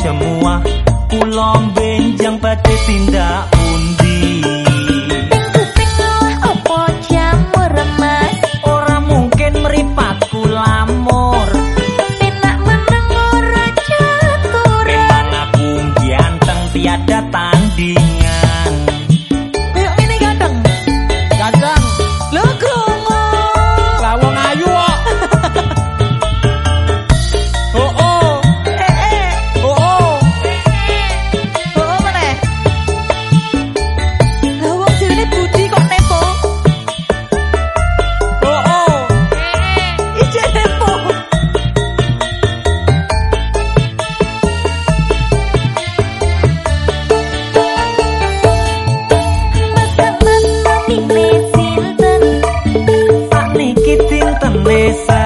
semua. Kulom benjang pada tindak bye.